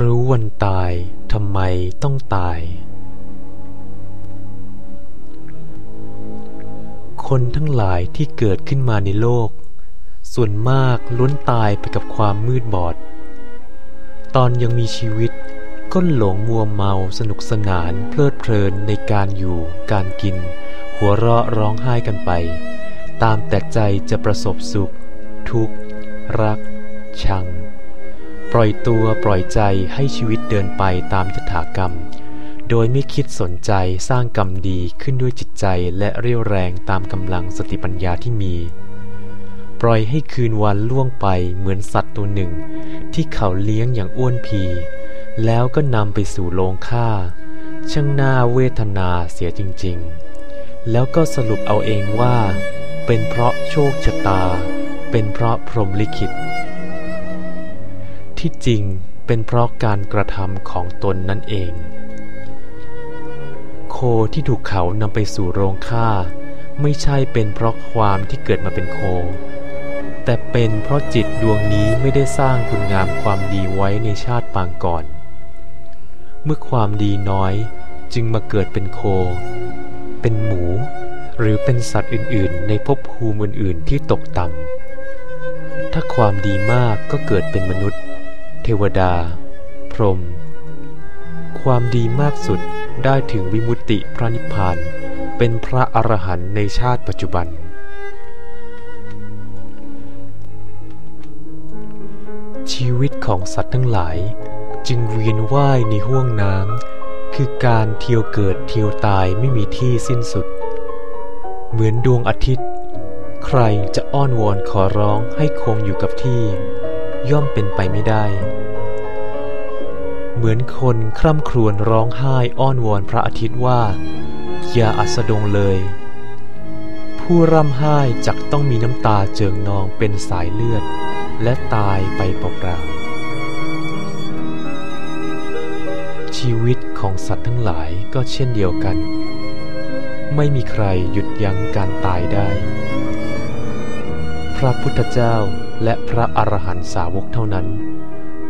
รู้วันตายทำไมต้องตาย คนทั้งหลายที่เกิดขึ้นมาในโลก ส่วนมากล้วนตายไปกับความมืดบอด ตอนยังมีชีวิตก็หลงมัวเมาสนุกสนานเพลิดเพลินในการอยู่ การกิน หัวเราะร้องไห้กันไป ตามแต่ใจจะประสบสุข ทุกข์ รัก ชัง ปล่อยตัวปล่อยใจให้ชีวิตเดินไปตามยถากรรม โดยไม่คิดสนใจสร้างกรรมดีขึ้นด้วยจิตใจและเรี่ยวแรงตามกำลังสติปัญญาที่มี ปล่อยให้คืนวันล่วงไปเหมือนสัตว์ตัวหนึ่ง ที่เขาเลี้ยงอย่างอ้วนพี แล้วก็นำไปสู่โรงฆ่า ช่างน่าเวทนาเสียจริง ๆ แล้วก็สรุปเอาเองว่า เป็นเพราะโชคชะตา เป็นเพราะพรหมลิขิต ที่จริงเป็นเพราะการกระทำของตนนั่นเอง โคที่ถูกเขานำไปสู่โรงฆ่า ไม่ใช่เป็นเพราะความที่เกิดมาเป็นโค แต่เป็นเพราะจิตดวงนี้ไม่ได้สร้างคุณงามความดีไว้ในชาติปางก่อน เมื่อความดีน้อยจึงมาเกิดเป็นโค เป็นหมู หรือเป็นสัตว์อื่นๆ ในภพภูมิอื่นๆที่ตกต่ำถ้าความดีมากก็เกิดเป็นมนุษย์ เทวดา พรหมความดีมากสุดได้ถึงวิมุตติพระนิพพาน เป็นพระอรหันต์ในชาติปัจจุบัน ชีวิตของสัตว์ทั้งหลายจึงเวียนว่ายในห้วงน้ำคือการเที่ยวเกิดเที่ยวตายไม่มีที่สิ้นสุด เหมือนดวงอาทิตย์ ใครจะอ้อนวอนขอร้องให้คงอยู่กับที่ ย่อมเป็นไปไม่ได้ เหมือนคนคร่ำครวญร้องไห้อ้อนวอนพระอาทิตย์ว่า อย่าอัสดงเลย ผู้ร่ำไห้จักต้องมีน้ำตาเจิงนองเป็นสายเลือด และตายไปเปล่าๆชีวิตของสัตว์ทั้งหลายก็เช่นเดียวกัน ไม่มีใครหยุดยั้งการตายได้ พระพุทธเจ้า และพระอรหันตสาวกเท่านั้น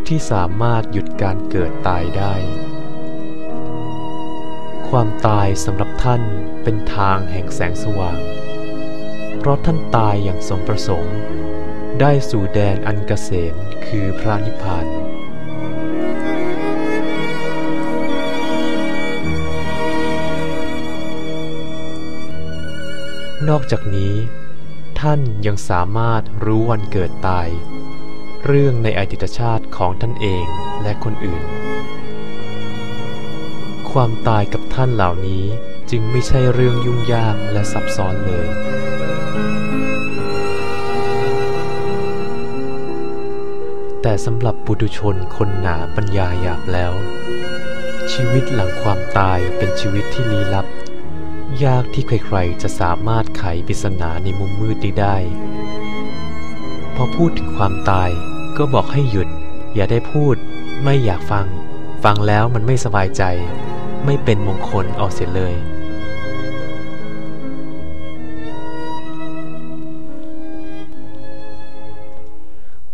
ที่สามารถหยุดการเกิดตายได้ ความตายสำหรับท่านเป็นทางแห่งแสงสว่าง เพราะท่านตายอย่างสมประสงค์ ได้สู่แดนอันเกษมคือพระนิพพานนอกจากนี้ ท่านยังสามารถรู้วันเกิดตาย เรื่องในอดีตชาติของท่านเองและคนอื่น ความตายกับท่านเหล่านี้จึงไม่ใช่เรื่องยุ่งยากและซับซ้อนเลย แต่สำหรับปุถุชนคนหนาปัญญาหยาบแล้ว ชีวิตหลังความตายเป็นชีวิตที่ลี้ลับ ยากที่ใครๆ จะสามารถไขปริศนาในมุมมืดนี้ได้ พอพูดถึงความตายก็บอกให้หยุด อย่าได้พูด ไม่อยากฟัง ฟังแล้วมันไม่สบายใจ ไม่เป็นมงคลเอาเสียเลย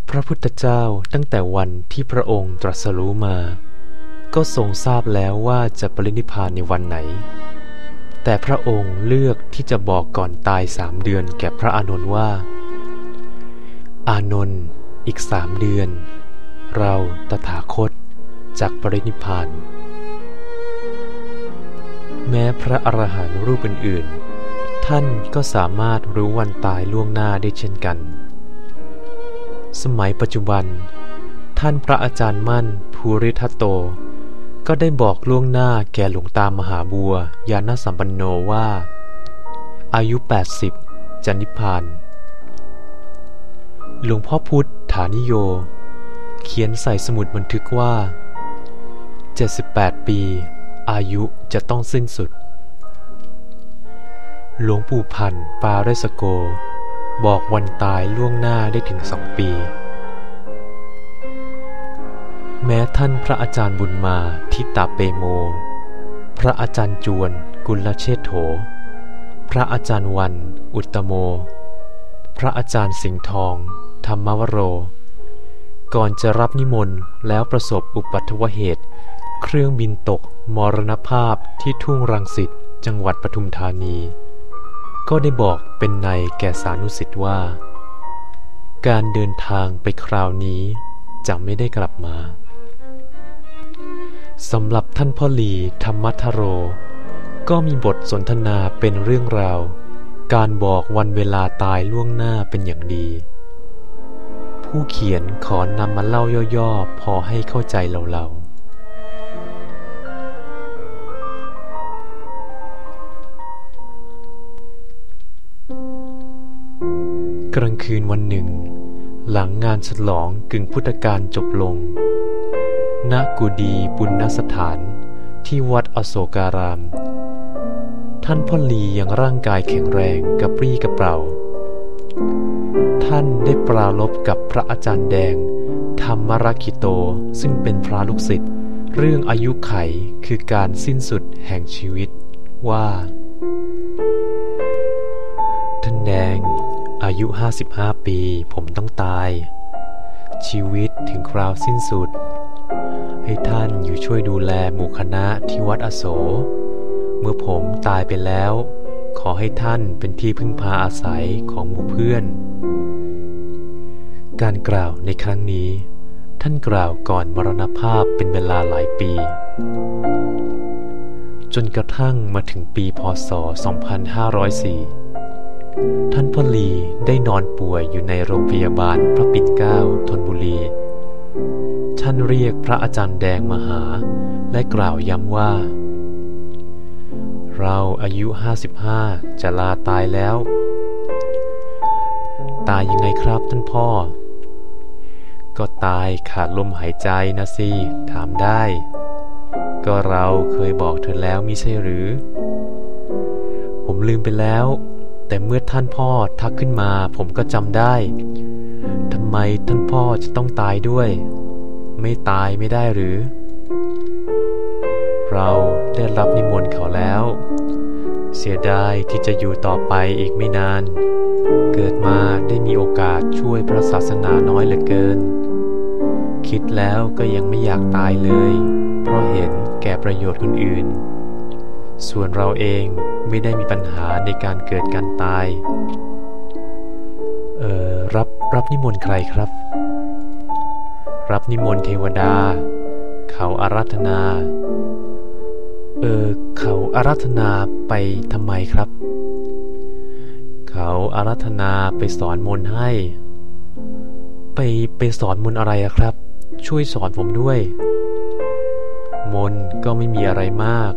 พระพุทธเจ้าตั้งแต่วันที่พระองค์ตรัสรู้มา ก็ทรงทราบแล้วว่าจะปรินิพพานในวันไหน แต่พระองค์เลือกที่จะบอกก่อนตายสามเดือนแก่พระอานนท์ว่า อานนท์อีกสามเดือน เราตถาคตจากปรินิพานแม้พระอรหันต์รูปอื่นๆ ท่านก็สามารถรู้วันตายล่วงหน้าได้เช่นกัน สมัยปัจจุบัน ท่านพระอาจารย์มั่นภูริทัตโต ก็ได้บอกล่วงหน้าแก่หลวงตามหาบัวยานสัมปันโนว่า อายุ 80 จะนิพพาน หลวงพ่อพุทธฐานิโย เขียนใส่สมุดบันทึกว่า 78 ปี อายุจะต้องสิ้นสุด หลวงปู่พันธ์ปาเรสโก บอกวันตายล่วงหน้าได้ถึงสองปี แม้ท่านพระอาจารย์บุญมาทิตาเปโม พระอาจารย์จวนกุลเชษโถ พระอาจารย์วัน อุตโม พระอาจารย์สิงห์ทอง ธรรมวโร ก่อนจะรับนิมนต์แล้วประสบอุปัตวเหตุ เครื่องบินตกมรณภาพที่ทุ่งรังสิตจังหวัดปทุมธานี ก็ได้บอกเป็นในแก่สานุสิทธิ์ว่า การเดินทางไปคราวนี้จะไม่ได้กลับมา สำหรับท่านพ่อหลีธรรมัทโร ก็มีบทสนทนาเป็นเรื่องราว การบอกวันเวลาตายล่วงหน้าเป็นอย่างดี ผู้เขียนขอนำมาเล่าย่อๆ พอให้เข้าใจเราๆกลางคืนวันหนึ่ง หลังงานฉลองกึ่งพุทธกาลจบลง ณกุดีปุณณสถานที่วัดอโศการาม ท่านพ่อลียังร่างกายแข็งแรงกระปรี้กระเปร่า ท่านได้ปราลบกับพระอาจารย์แดง ธรรมรักิโตซึ่งเป็นพระลูกศิษย์เรื่องอายุไขคือการสิ้นสุดแห่งชีวิตว่า ท่านแดง อายุ 55 ปีผมต้องตาย ชีวิตถึงคราวสิ้นสุด ให้ท่านอยู่ช่วยดูแลหมู่คณะที่วัดอโศ เมื่อผมตายไปแล้ว ขอให้ท่านเป็นที่พึ่งพาอาศัยของหมู่เพื่อน การกล่าวในครั้งนี้ ท่านกล่าวก่อนมรณภาพเป็นเวลาหลายปี จนกระทั่งมาถึงปีพศ 2504 ท่านพ่อลีได้นอนป่วยอยู่ในโรงพยาบาลพระปิ่นเกล้า ท่านเรียกพระอาจารย์แดงมาหา และกล่าวย้ำว่า เราอายุห้าสิบห้าจะลาตายแล้ว ตายยังไงครับท่านพ่อ ก็ตายขาดลมหายใจนะสิ ถามได้ ก็เราเคยบอกเธอแล้วมิใช่หรือ ผมลืมไปแล้ว แต่เมื่อท่านพ่อทักขึ้นมาผมก็จำได้ทำไมท่านพ่อจะต้องตายด้วย ไม่ตายไม่ได้หรือ เราได้รับนิมนต์เขาแล้ว เสียดายที่จะอยู่ต่อไปอีกไม่นาน เกิดมาได้มีโอกาสช่วยพระศาสนาน้อยเหลือเกิน คิดแล้วก็ยังไม่อยากตายเลย เพราะเห็นแก่ประโยชน์คนอื่น ส่วนเราเองไม่ได้มีปัญหาในการเกิดการตาย เออรับรับนิมนต์ใครครับ รับนิมนต์เทวดา เขาอารัธนา เออ เขาอารัธนาไปทำไมครับ เขาอารัธนาไปสอนมนต์ให้ ไปไปสอนมนต์อะไรครับ ช่วยสอนผมด้วย มนต์ก็ไม่มีอะไรมาก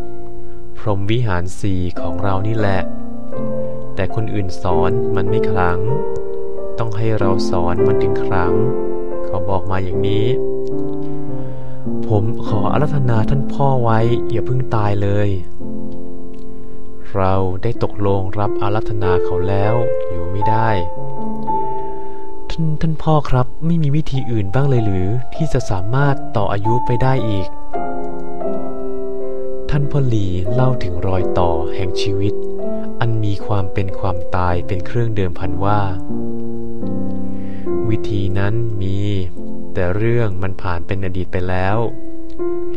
พรหมวิหารสี่ของเรานี่แหละ แต่คนอื่นสอนมันไม่ครั้ง ต้องให้เราสอนมันถึงครั้ง เขาบอกมาอย่างนี้ ผมขออารัธนาท่านพ่อไว้อย่าเพิ่งตายเลย เราได้ตกลงรับอารัธนาเขาแล้วอยู่ไม่ได้ ท่านท่านพ่อครับไม่มีวิธีอื่นบ้างเลยหรือ ที่จะสามารถต่ออายุไปได้อีก ท่านพ่อหลีเล่าถึงรอยต่อแห่งชีวิต อันมีความเป็นความตายเป็นเครื่องเดิมพันว่า วิธีนั้นมี แต่เรื่องมันผ่านเป็นอดีตไปแล้ว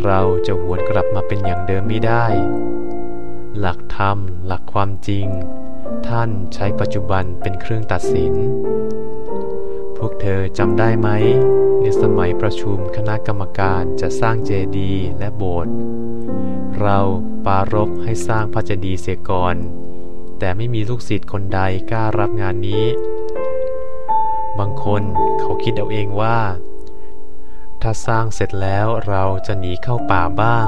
เราจะหวนกลับมาเป็นอย่างเดิมไม่ได้ หลักธรรม หลักความจริง ท่านใช้ปัจจุบันเป็นเครื่องตัดสิน พวกเธอจำได้ไหม ในสมัยประชุมคณะกรรมการจะสร้างเจดีย์และโบสถ์เราปารบให้สร้างพระเจดีย์เสียก่อน แต่ไม่มีลูกศิษย์คนใดกล้ารับงานนี้ บางคนเขาคิดเอาเองว่า ถ้าสร้างเสร็จแล้วเราจะหนีเข้าป่าบ้าง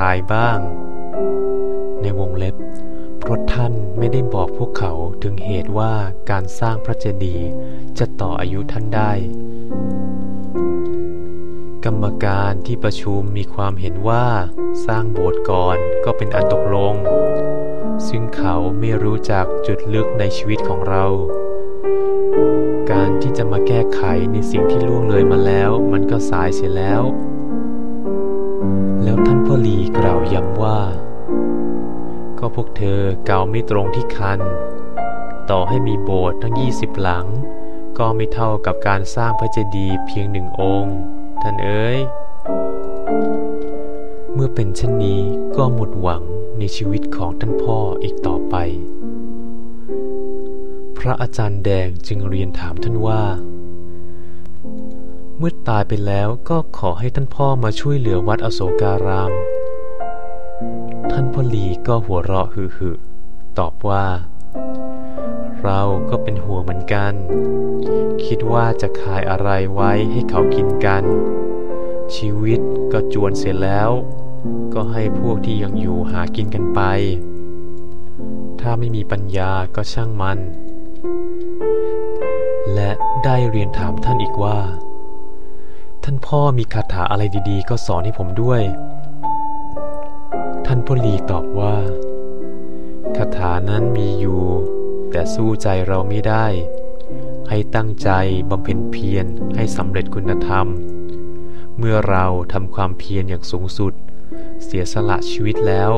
ตายบ้าง ในวงเล็บพราะท่านไม่ได้บอกพวกเขาถึงเหตุว่าการสร้างพระเจดีย์จะต่ออายุท่านได้ กรรมการที่ประชุมมีความเห็นว่าสร้างโบสถ์ก่อนก็เป็นอันตกลง ซึ่งเขาไม่รู้จักจุดลึกในชีวิตของเรา การที่จะมาแก้ไขในสิ่งที่ล่วงเลยมาแล้ว มันก็สายเสียแล้ว แล้วท่านพ่อลีกล่าวย้ำว่า ก็พวกเธอเก่าไม่ตรงที่คัน ต่อให้มีโบสถ์ทั้งยี่สิบหลัง ก็ไม่เท่ากับการสร้างพระเจดีย์เพียงหนึ่งองค์ ท่านเอ๋ยเมื่อเป็นเช่นนี้ก็หมดหวังในชีวิตของท่านพ่ออีกต่อไป พระอาจารย์แดงจึงเรียนถามท่านว่า เมื่อตายไปแล้วก็ขอให้ท่านพ่อมาช่วยเหลือวัดอโศการาม ท่านพ่อลีก็หัวเราะหึๆตอบว่า เราก็เป็นห่วงเหมือนกัน คิดว่าจะขายอะไรไว้ให้เขากินกัน ชีวิตก็จวนเสียแล้ว ก็ให้พวกที่ยังอยู่หากินกันไปถ้าไม่มีปัญญาก็ช่างมัน และได้เรียนถามท่านอีกว่า ท่านพ่อมีคาถาอะไรดีๆ ก็สอนให้ผมด้วย ท่านพ่อลีตอบว่า คาถานั้นมีอยู่ แต่สู้ใจเราไม่ได้ ให้ตั้งใจบำเพ็ญเพียรให้สำเร็จคุณธรรม เมื่อเราทำความเพียรอย่างสูงสุด เสียสละชีวิตแล้ว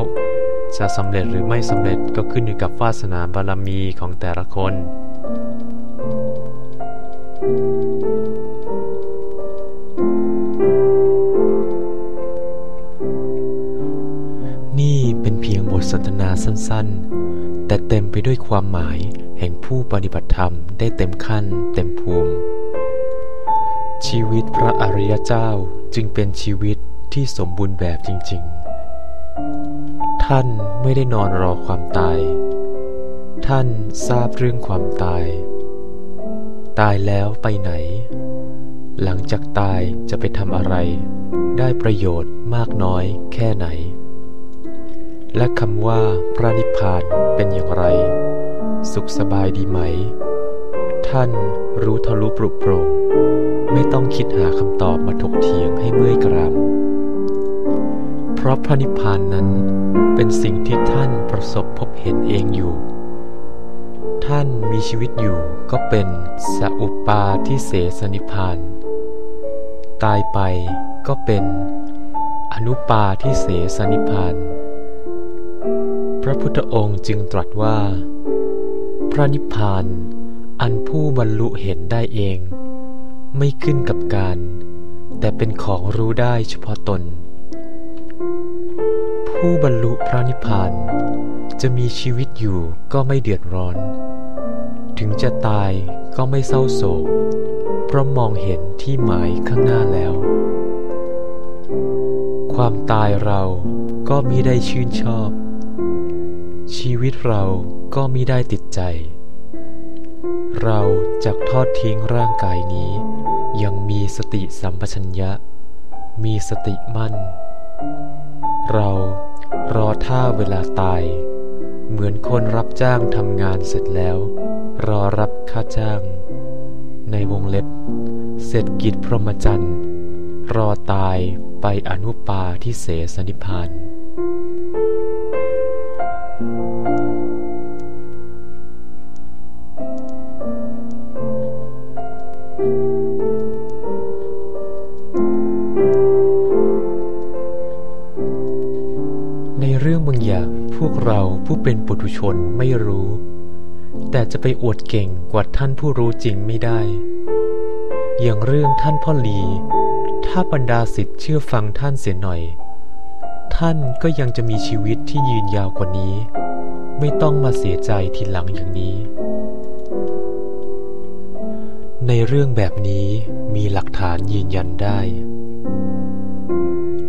จะสำเร็จหรือไม่สำเร็จก็ขึ้นอยู่กับวาสนาบารมีของแต่ละคน นี่เป็นเพียงบทสนทนาสั้นๆ แต่เต็มไปด้วยความหมายแห่งผู้ปฏิบัติธรรมได้เต็มขั้นเต็มภูมิ ชีวิตพระอริยเจ้าจึงเป็นชีวิตที่สมบูรณ์แบบจริงๆ ท่านไม่ได้นอนรอความตาย ท่านทราบเรื่องความตาย ตายแล้วไปไหน หลังจากตายจะไปทำอะไร ได้ประโยชน์มากน้อยแค่ไหน และคำว่าพระนิพพานเป็นอย่างไร สุขสบายดีไหม ท่านรู้ทะลุปรุโปร่งไม่ต้องคิดหาคำตอบมาถกเถียงให้เมื่อยกรามเพราะพระนิพพานนั้นเป็นสิ่งที่ท่านประสบพบเห็นเองอยู่ ท่านมีชีวิตอยู่ก็เป็นสัอุปาทิเสสนิพาน ตายไปก็เป็น อนุปาทิเสสนิพพาน พระพุทธองค์จึงตรัสว่า พระนิพพานอันผู้บรรลุเห็นได้เอง ไม่ขึ้นกับการ แต่เป็นของรู้ได้เฉพาะตน ผู้บรรลุพระนิพพานจะมีชีวิตอยู่ก็ไม่เดือดร้อน ถึงจะตายก็ไม่เศร้าโศก เพราะมองเห็นที่หมายข้างหน้าแล้ว ความตายเราก็มิได้ชื่นชอบ ชีวิตเราก็มิได้ติดใจ เราจะทอดทิ้งร่างกายนี้ ยังมีสติสัมปชัญญะ มีสติมั่น เรารอท่าเวลาตาย เหมือนคนรับจ้างทำงานเสร็จแล้ว รอรับค่าจ้าง ในวงเล็บเสร็จกิจพรหมจรรย์ รอตายไปอนุปาที่เสสนิพาน ในเรื่องบางอย่างพวกเราผู้เป็นปุถุชนไม่รู้ แต่จะไปอวดเก่งกว่าท่านผู้รู้จริงไม่ได้ อย่างเรื่องท่านพ่อหลี ถ้าบรรดาสิทธิ์เชื่อฟังท่านเสียหน่อย ท่านก็ยังจะมีชีวิตที่ยืนยาวกว่านี้ ไม่ต้องมาเสียใจทีหลังอย่างนี้ ในเรื่องแบบนี้มีหลักฐานยืนยันได้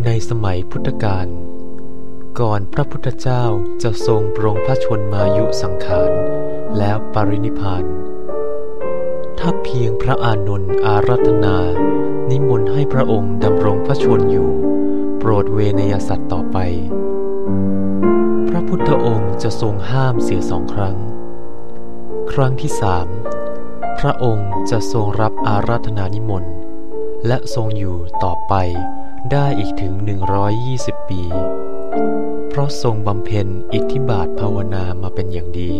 ในสมัยพุทธกาล ก่อนพระพุทธเจ้าจะทรงปรงพระชนมายุสังขาร แล้วปรินิพาน ถ้าเพียงพระอานนท์อารัธนา นิมนต์ให้พระองค์ดำรงพระชนอยู่ โปรดเวนยสัตว์ต่อไป พระพุทธองค์จะทรงห้ามเสียสองครั้ง ครั้งที่สามพระองค์จะทรงรับอาราธนานิมนต์ และทรงอยู่ต่อไปได้อีกถึง 120 ปี เพราะทรงบำเพ็ญอิทธิบาทภาวนามาเป็นอย่างดี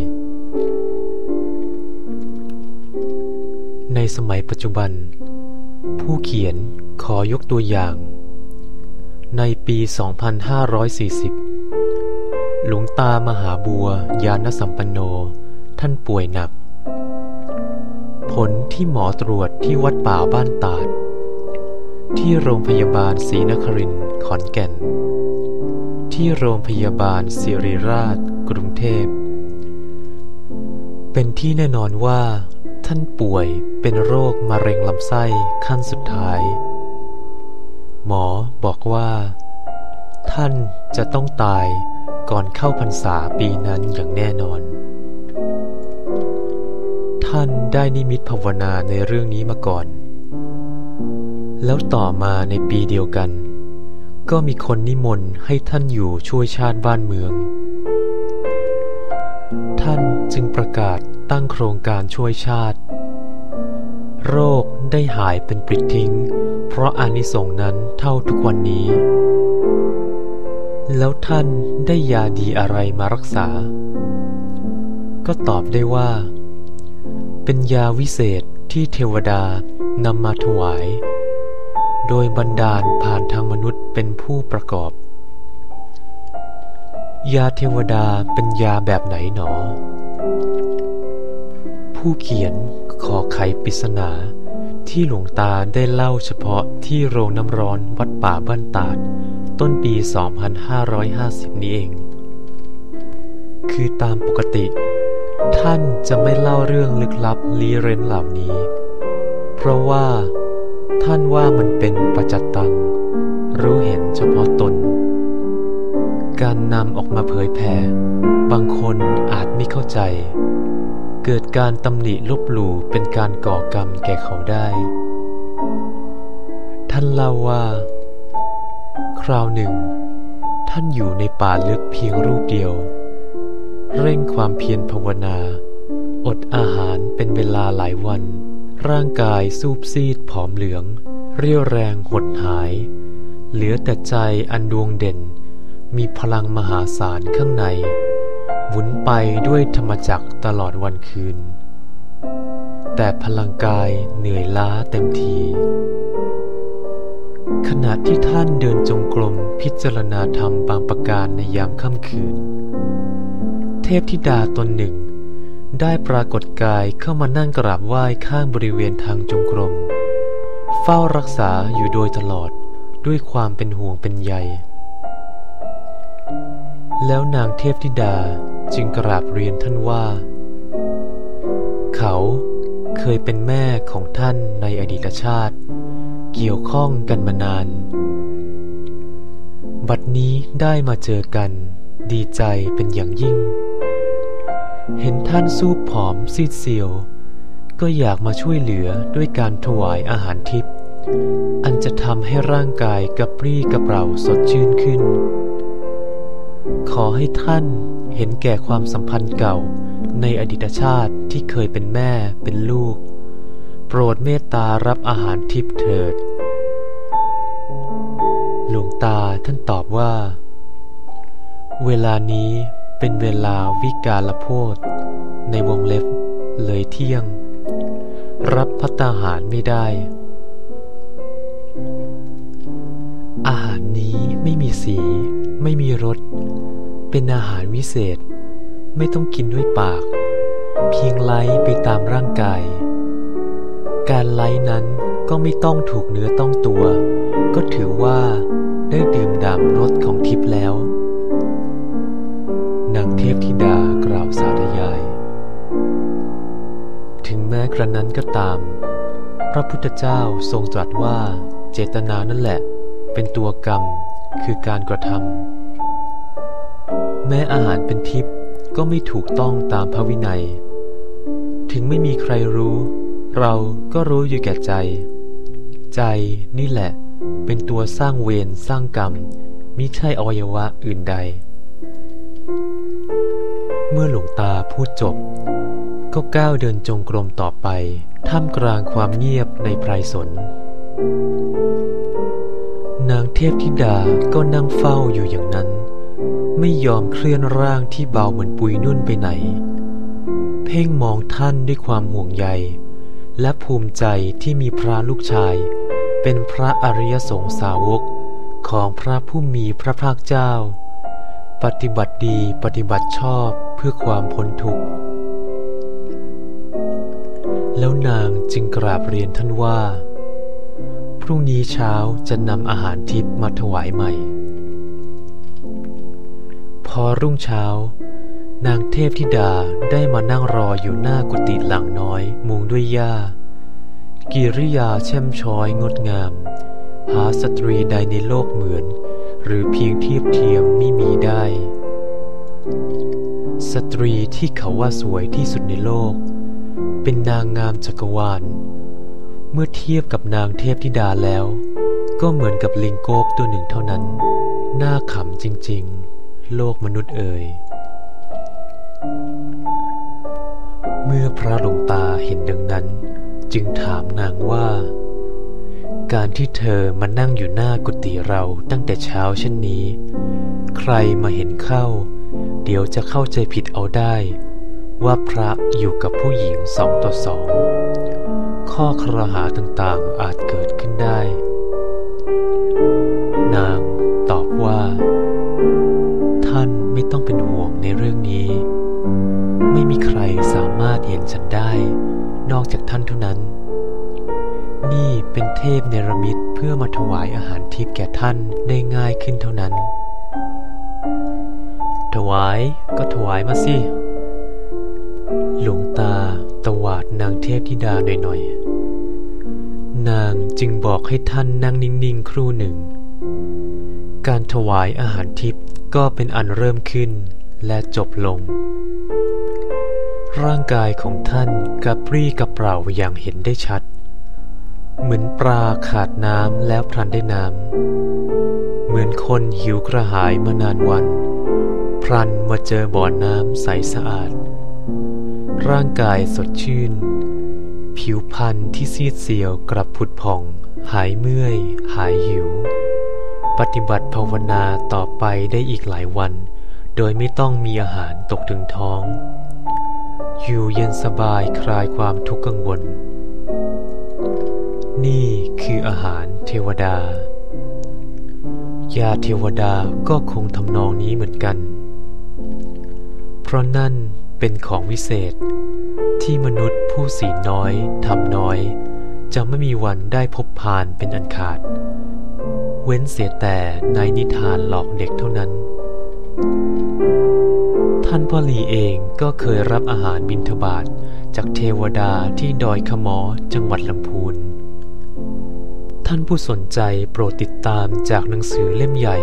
ในสมัยปัจจุบัน ผู้เขียนขอยกตัวอย่าง ในปี 2540 หลวงตามหาบัวยานสัมปันโนท่านป่วยหนัก ผลที่หมอตรวจที่วัดป่าบ้านตาด ที่โรงพยาบาลศรีนครินทร์ขอนแก่น ที่โรงพยาบาลศิริราช กรุงเทพ เป็นที่แน่นอนว่า ท่านป่วยเป็นโรคมะเร็งลำไส้ขั้นสุดท้าย หมอบอกว่า ท่านจะต้องตายก่อนเข้าพรรษาปีนั้นอย่างแน่นอน ท่านได้นิมิตภาวนาในเรื่องนี้มาก่อน แล้วต่อมาในปีเดียวกัน ก็มีคนนิมนต์ให้ท่านอยู่ช่วยชาติบ้านเมือง ท่านจึงประกาศตั้งโครงการช่วยชาติ โรคได้หายเป็นปลิดทิ้ง เพราะอานิสงส์นั้นเท่าทุกวันนี้ แล้วท่านได้ยาดีอะไรมารักษา ก็ตอบได้ว่า เป็นยาวิเศษที่เทวดานำมาถวาย โดยบันดาลผ่านทางมนุษย์เป็นผู้ประกอบ ยาเทวดาเป็นยาแบบไหนหนอ ผู้เขียนขอไขปริศนาที่หลวงตาได้เล่าเฉพาะที่โรงน้ำร้อนวัดป่าบ้านตาด ต้นปี 2550 นี้เอง คือตามปกติ ท่านจะไม่เล่าเรื่องลึกลับลี้เร้นเหล่านี้ เพราะว่า ท่านว่ามันเป็นประจัตตัง รู้เห็นเฉพาะตน การนำออกมาเผยแผ่ บางคนอาจไม่เข้าใจ เกิดการตำหนิลบหลู่เป็นการก่อกรรมแก่เขาได้ ท่านเล่าว่า คราวหนึ่ง ท่านอยู่ในป่าลึกเพียงรูปเดียว เร่งความเพียรภาวนา อดอาหารเป็นเวลาหลายวัน ร่างกายซูบซีดผอมเหลือง เรี่ยวแรงหดหาย เหลือแต่ใจอันดวงเด่น มีพลังมหาศาลข้างใน หมุนไปด้วยธรรมจักตลอดวันคืน แต่พลังกายเหนื่อยล้าเต็มที ขณะที่ท่านเดินจงกรมพิจารณาธรรมบางประการในยามค่ำคืน เทพธิดาตนหนึ่ง ได้ปรากฏกายเข้ามานั่งกราบไหว้ข้างบริเวณทางจงกรม เฝ้ารักษาอยู่โดยตลอดด้วยความเป็นห่วงเป็นใย แล้วนางเทพธิดาจึงกราบเรียนท่านว่า เขาเคยเป็นแม่ของท่านในอดีตชาติ เกี่ยวข้องกันมานาน บัดนี้ได้มาเจอกันดีใจเป็นอย่างยิ่ง เห็นท่านสู้ผอมซีดเซียว ก็อยากมาช่วยเหลือด้วยการถวายอาหารทิพย์อันจะทำให้ร่างกายกระปรี้กระเปร่าสดชื่นขึ้น ขอให้ท่านเห็นแก่ความสัมพันธ์เก่าในอดีตชาติที่เคยเป็นแม่เป็นลูก โปรดเมตตารับอาหารทิพย์เถิด หลวงตาท่านตอบว่า เวลานี้ เป็นเวลาวิกาลโพธในวงเล็บเลยเที่ยง รับพัตตาหารไม่ได้ อาหารนี้ไม่มีสี ไม่มีรส เป็นอาหารวิเศษ ไม่ต้องกินด้วยปาก เพียงไล่ไปตามร่างกาย การไล่นั้นก็ไม่ต้องถูกเนื้อต้องตัว ก็ถือว่าได้ดื่มด่ำรสของทิพย์แล้ว ดากล่าวสาธยาย ถึงแม้กระนั้นก็ตาม พระพุทธเจ้าทรงตรัสว่าเจตนานั่นแหละ เป็นตัวกรรมคือการกระทำแม้อาหารเป็นทิพย์ก็ไม่ถูกต้องตามพระวินัย ถึงไม่มีใครรู้ เราก็รู้อยู่แก่ใจ ใจนี่แหละเป็นตัวสร้างเวรสร้างกรรมมิใช่อวัยวะอื่นใด เมื่อหลวงตาพูดจบ ก็ก้าวเดินจงกรมต่อไปท่ามกลางความเงียบในไพรสน นางเทพธิดาก็นั่งเฝ้าอยู่อย่างนั้น ไม่ยอมเคลื่อนร่างที่เบาเหมือนปุยนุ่นไปไหน เพ่งมองท่านด้วยความห่วงใย และภูมิใจที่มีพระลูกชาย เป็นพระอริยสงสาวกของพระผู้มีพระภาคเจ้า ปฏิบัติดีปฏิบัติชอบเพื่อความพ้นทุกข์ แล้วนางจึงกราบเรียนท่านว่า พรุ่งนี้เช้าจะนำอาหารทิพย์มาถวายใหม่ พอรุ่งเช้า นางเทพธิดาได้มานั่งรออยู่หน้ากุฏิหลังน้อยมุงด้วยหญ้า กิริยาแช่มช้อยงดงาม หาสตรีใดในโลกเหมือน หรือเพียงเทียบเทียมไม่มีได้ สตรีที่เขาว่าสวยที่สุดในโลก เป็นนางงามจักรวาล เมื่อเทียบกับนางเทพธิดาแล้ว ก็เหมือนกับลิงโกกตัวหนึ่งเท่านั้น น่าขำจริงๆ โลกมนุษย์เอ่ยเมื่อพระหลวงตาเห็นดังนั้น จึงถามนางว่า การที่เธอมานั่งอยู่หน้ากุฏิเราตั้งแต่เช้าเช่นนี้ ใครมาเห็นเข้า เดี๋ยวจะเข้าใจผิดเอาได้ ว่าพระอยู่กับผู้หญิงสองต่อสอง ข้อครหาต่างๆอาจเกิดขึ้นได้ นางตอบว่า ท่านไม่ต้องเป็นห่วงในเรื่องนี้ ไม่มีใครสามารถเห็นฉันได้ นอกจากท่านเท่านั้น นี่เป็นเทพเนรมิตเพื่อมาถวายอาหารทิพย์แก่ท่านได้ง่ายขึ้นเท่านั้น ถวายก็ถวายมาสิ หลวงตาตวาดนางเทพธิดาหน่อยๆ นางจึงบอกให้ท่านนั่งนิ่งๆ ครู่หนึ่ง การถวายอาหารทิพย์ก็เป็นอันเริ่มขึ้นและจบลง ร่างกายของท่านกระปรี้กระเปร่าอย่างเห็นได้ชัด เหมือนปลาขาดน้ำแล้วพลันได้น้ำ เหมือนคนหิวกระหายมานานวัน พลันมาเจอบ่อน้ำใสสะอาด ร่างกายสดชื่น ผิวพรรณที่ซีดเซียวกลับผุดผ่อง หายเมื่อย หายหิว ปฏิบัติภาวนาต่อไปได้อีกหลายวัน โดยไม่ต้องมีอาหารตกถึงท้อง อยู่เย็นสบายคลายความทุกข์กังวล นี่คืออาหารเทวดา ยาเทวดาก็คงทำนองนี้เหมือนกัน เพราะนั่นเป็นของวิเศษ ที่มนุษย์ผู้ศีลน้อยทำน้อย จะไม่มีวันได้พบพานเป็นอันขาด เว้นเสียแต่ในนิทานหลอกเด็กเท่านั้น ท่านพ่อลีเองก็เคยรับอาหารบิณฑบาตจากเทวดาที่ดอยขมอจังหวัดลำพูน ท่านผู้สนใจโปรดติดตามจากหนังสือเล่มใหญ่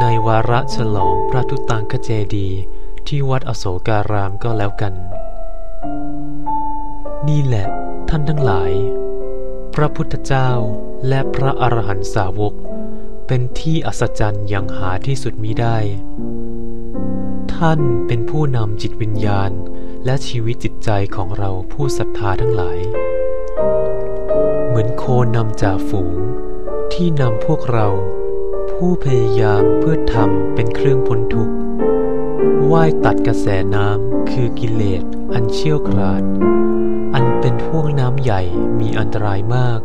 ในวาระฉลองพระทุตังคเจดี ที่วัดอโศการามก็แล้วกัน นี่แหละท่านทั้งหลาย พระพุทธเจ้าและพระอรหันตสาวก เป็นที่อัศจรรย์อย่างหาที่สุดมิได้ ท่านเป็นผู้นำจิตวิญญาณ และชีวิตจิตใจของเราผู้ศรัทธาทั้งหลาย เหมือนโคนำจ่าฝูง ที่นำพวกเรา ผู้พยายามเพื่อทำเป็นเครื่องพ้นทุกข์ว่ายตัดกระแสน้ำคือกิเลสอันเชี่ยวกราด อันเป็นพวกน้ำใหญ่มีอันตรายมาก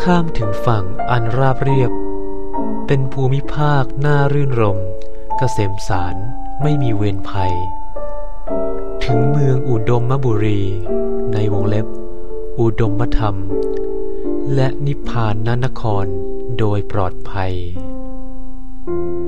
ข้ามถึงฝั่งอันราบเรียบ เป็นภูมิภาคน่ารื่นรมกเกษมสารไม่มีเวรภัย ถึงเมืองอุดมมบุรีในวงเล็บ อุดมธรรม และนิพพานนนครโดยปลอดภัย thank you